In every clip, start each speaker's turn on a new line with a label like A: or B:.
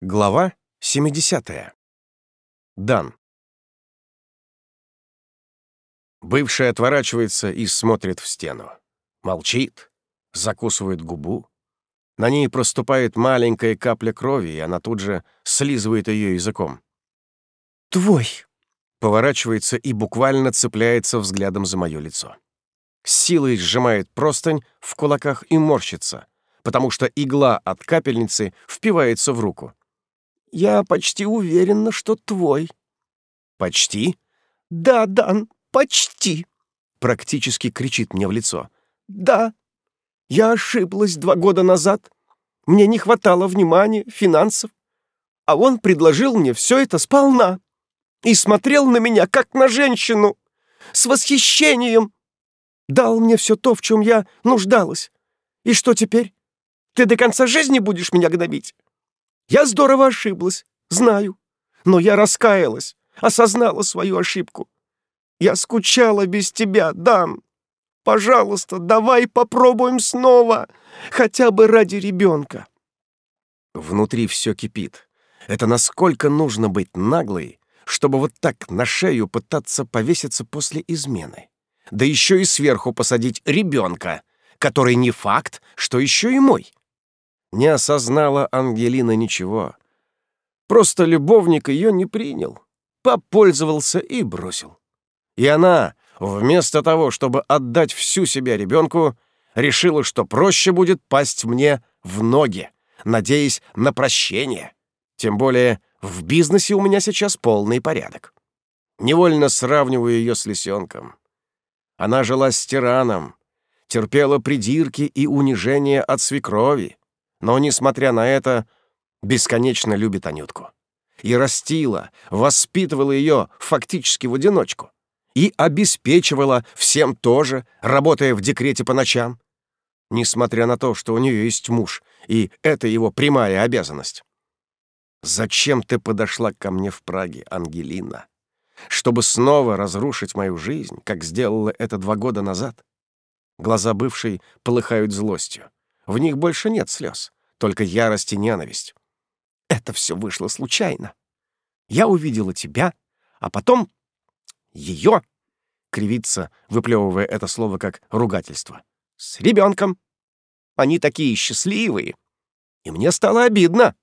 A: Глава 70. Дан. Бывшая отворачивается и смотрит в стену. Молчит, закусывает губу. На ней проступает маленькая капля крови, и она тут же слизывает ее языком.
B: «Твой!»
A: Поворачивается и буквально цепляется взглядом за мое лицо. С силой сжимает простынь в кулаках и морщится, потому что игла от капельницы впивается в руку.
B: Я почти уверена, что твой.
A: Почти?
B: Да, Дан, почти.
A: Практически кричит мне в лицо.
B: Да. Я ошиблась два года назад. Мне не хватало внимания, финансов. А он предложил мне все это сполна. И смотрел на меня, как на женщину. С восхищением. Дал мне все то, в чем я нуждалась. И что теперь? Ты до конца жизни будешь меня гнобить? Я здорово ошиблась, знаю. Но я раскаялась, осознала свою ошибку. Я скучала без тебя, Дан. Пожалуйста, давай попробуем снова, хотя бы ради ребенка.
A: Внутри все кипит. Это насколько нужно быть наглой, чтобы вот так на шею пытаться повеситься после измены. Да еще и сверху посадить ребенка, который не факт, что еще и мой. Не осознала Ангелина ничего. Просто любовник ее не принял, попользовался и бросил. И она, вместо того, чтобы отдать всю себя ребенку, решила, что проще будет пасть мне в ноги, надеясь на прощение. Тем более в бизнесе у меня сейчас полный порядок. Невольно сравниваю ее с лисенком. Она жила с тираном, терпела придирки и унижения от свекрови, но, несмотря на это, бесконечно любит Анютку. И растила, воспитывала ее фактически в одиночку. И обеспечивала всем тоже, работая в декрете по ночам. Несмотря на то, что у нее есть муж, и это его прямая обязанность. «Зачем ты подошла ко мне в Праге, Ангелина? Чтобы снова разрушить мою жизнь, как сделала это два года назад?» Глаза бывшей полыхают злостью. В них больше нет слез, только ярость и ненависть. Это все вышло случайно. Я увидела тебя, а потом ее, кривится, выплевывая это слово как ругательство, с ребенком. Они такие счастливые. И мне стало обидно.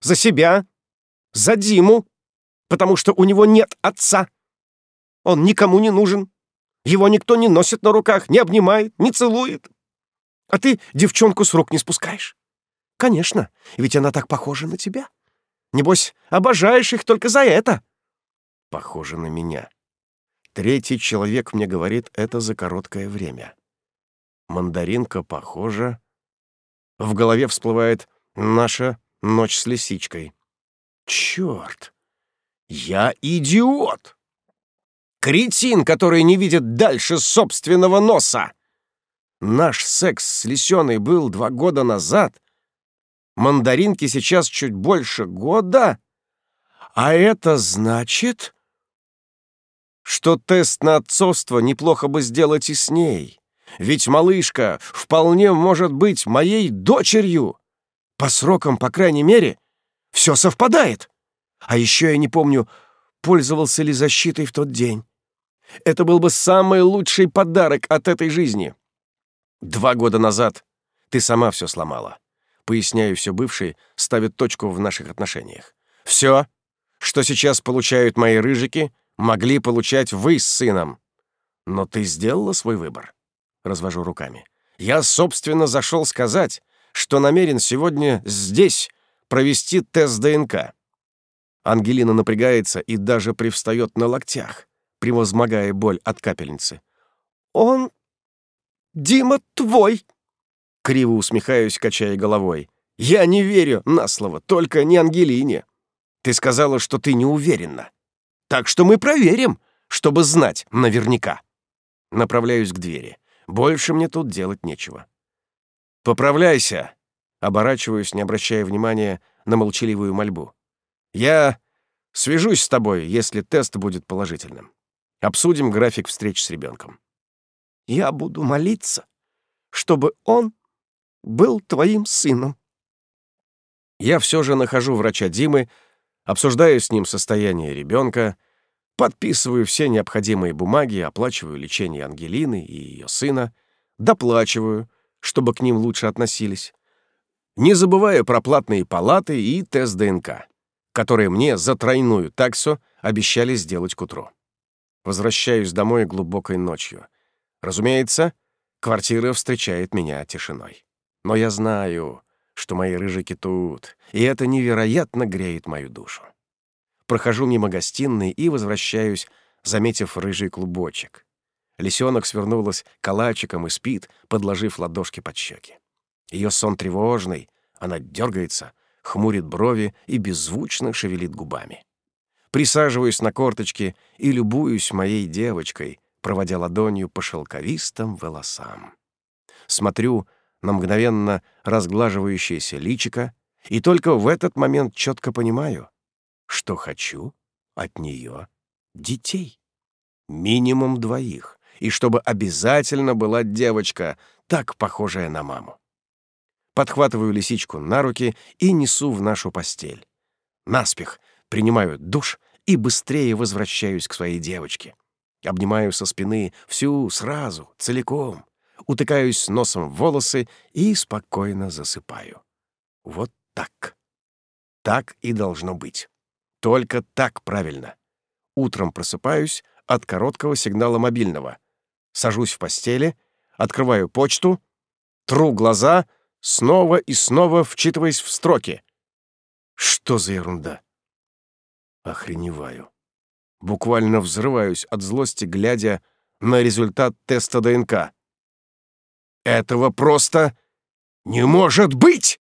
A: За себя, за Диму, потому что у него нет отца. Он никому не нужен. Его никто не носит на руках, не обнимает, не целует. А ты девчонку с рук не спускаешь. Конечно, ведь она так похожа на тебя. Небось, обожаешь их только за это. Похоже на меня. Третий человек мне говорит это за короткое время. Мандаринка похожа. В голове всплывает наша ночь с лисичкой. Черт! Я идиот! Кретин, который не видит дальше собственного носа! Наш секс с Лисеной был два года назад. Мандаринке сейчас чуть больше года. А это значит, что тест на отцовство неплохо бы сделать и с ней. Ведь малышка вполне может быть моей дочерью. По срокам, по крайней мере, все совпадает. А еще я не помню, пользовался ли защитой в тот день. Это был бы самый лучший подарок от этой жизни. Два года назад ты сама все сломала. Поясняю все бывший, ставит точку в наших отношениях. Все, что сейчас получают мои рыжики, могли получать вы с сыном. Но ты сделала свой выбор. Развожу руками. Я, собственно, зашел сказать, что намерен сегодня здесь провести тест ДНК. Ангелина напрягается и даже привстает на локтях, превозмогая боль от капельницы. «Он Дима твой!» Криво усмехаюсь, качая головой. «Я не верю на слово, только не Ангелине. Ты сказала, что ты не уверена. Так что мы проверим, чтобы знать наверняка». Направляюсь к двери. Больше мне тут делать нечего. «Поправляйся!» Оборачиваюсь, не обращая внимания на молчаливую мольбу. «Я свяжусь с тобой, если тест будет положительным. Обсудим график встреч с ребенком. Я буду молиться, чтобы он был твоим сыном. Я все же нахожу врача Димы, обсуждаю с ним состояние ребенка, подписываю все необходимые бумаги, оплачиваю лечение Ангелины и ее сына, доплачиваю, чтобы к ним лучше относились, не забывая про платные палаты и тест ДНК, которые мне за тройную таксу обещали сделать к утру. Возвращаюсь домой глубокой ночью. Разумеется, квартира встречает меня тишиной. Но я знаю, что мои рыжики тут, и это невероятно греет мою душу. Прохожу мимо гостиной и возвращаюсь, заметив рыжий клубочек. Лисенок свернулась калачиком и спит, подложив ладошки под щеки. Ее сон тревожный, она дергается, хмурит брови и беззвучно шевелит губами. Присаживаюсь на корточки и любуюсь моей девочкой, проводя ладонью по шелковистым волосам. Смотрю на мгновенно разглаживающееся личико, и только в этот момент четко понимаю, что хочу от нее детей. Минимум двоих, и чтобы обязательно была девочка, так похожая на маму подхватываю лисичку на руки и несу в нашу постель. Наспех принимаю душ и быстрее возвращаюсь к своей девочке. Обнимаю со спины всю сразу, целиком, утыкаюсь носом в волосы и спокойно засыпаю. Вот так. Так и должно быть. Только так правильно. Утром просыпаюсь от короткого сигнала мобильного. Сажусь в постели, открываю почту, тру глаза снова и снова вчитываясь в строки. Что за ерунда? Охреневаю. Буквально взрываюсь от злости, глядя на результат теста ДНК. Этого просто не может быть!